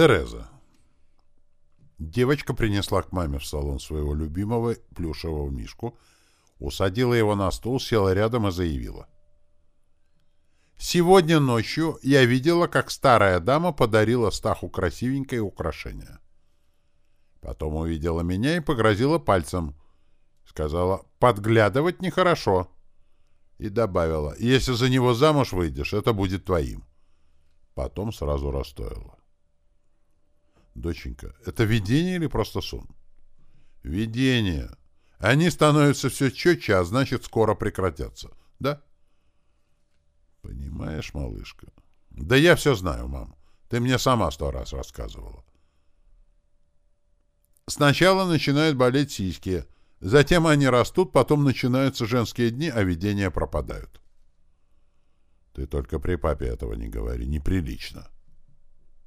Тереза. Девочка принесла к маме в салон своего любимого плюшевого мишку, усадила его на стул, села рядом и заявила. «Сегодня ночью я видела, как старая дама подарила Стаху красивенькое украшение. Потом увидела меня и погрозила пальцем. Сказала, подглядывать нехорошо. И добавила, если за него замуж выйдешь, это будет твоим. Потом сразу расстояла. Доченька, это видение или просто сон? Видение. Они становятся все четче, а значит, скоро прекратятся. Да? Понимаешь, малышка? Да я все знаю, мам. Ты мне сама сто раз рассказывала. Сначала начинают болеть сиськи, затем они растут, потом начинаются женские дни, а видения пропадают. Ты только при папе этого не говори, неприлично. —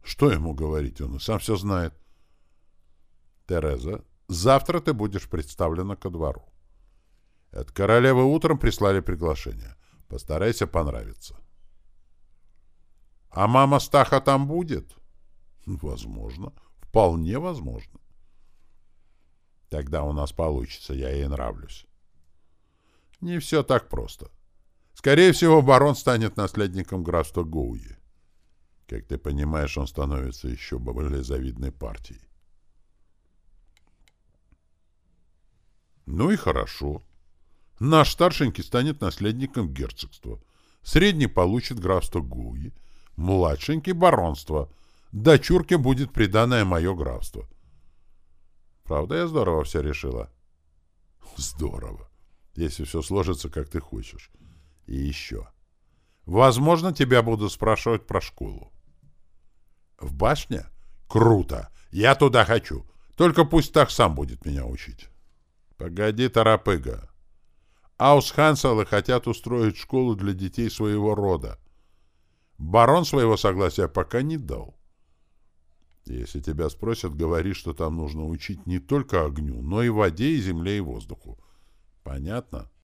что ему говорить? Он и сам все знает. Тереза, завтра ты будешь представлена ко двору. От королевы утром прислали приглашение. Постарайся понравиться. А мама Стаха там будет? Возможно. Вполне возможно. Тогда у нас получится, я ей нравлюсь. Не все так просто. Скорее всего, барон станет наследником графства Гоуи. Как ты понимаешь, он становится еще более завидной партией. Ну и хорошо. Наш старшенький станет наследником герцогства. Средний получит графство Гуи, младшенький — баронство. Дочурке будет приданное мое графство. Правда, я здорово все решила? Здорово. Если все сложится, как ты хочешь. И еще. Возможно, тебя буду спрашивать про школу. В башне? Круто! Я туда хочу. Только пусть так сам будет меня учить. Погоди, торопыга. Аусханселы хотят устроить школу для детей своего рода. Барон своего согласия пока не дал. Если тебя спросят, говори, что там нужно учить не только огню, но и воде, и земле, и воздуху. Понятно?